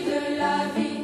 de la vie.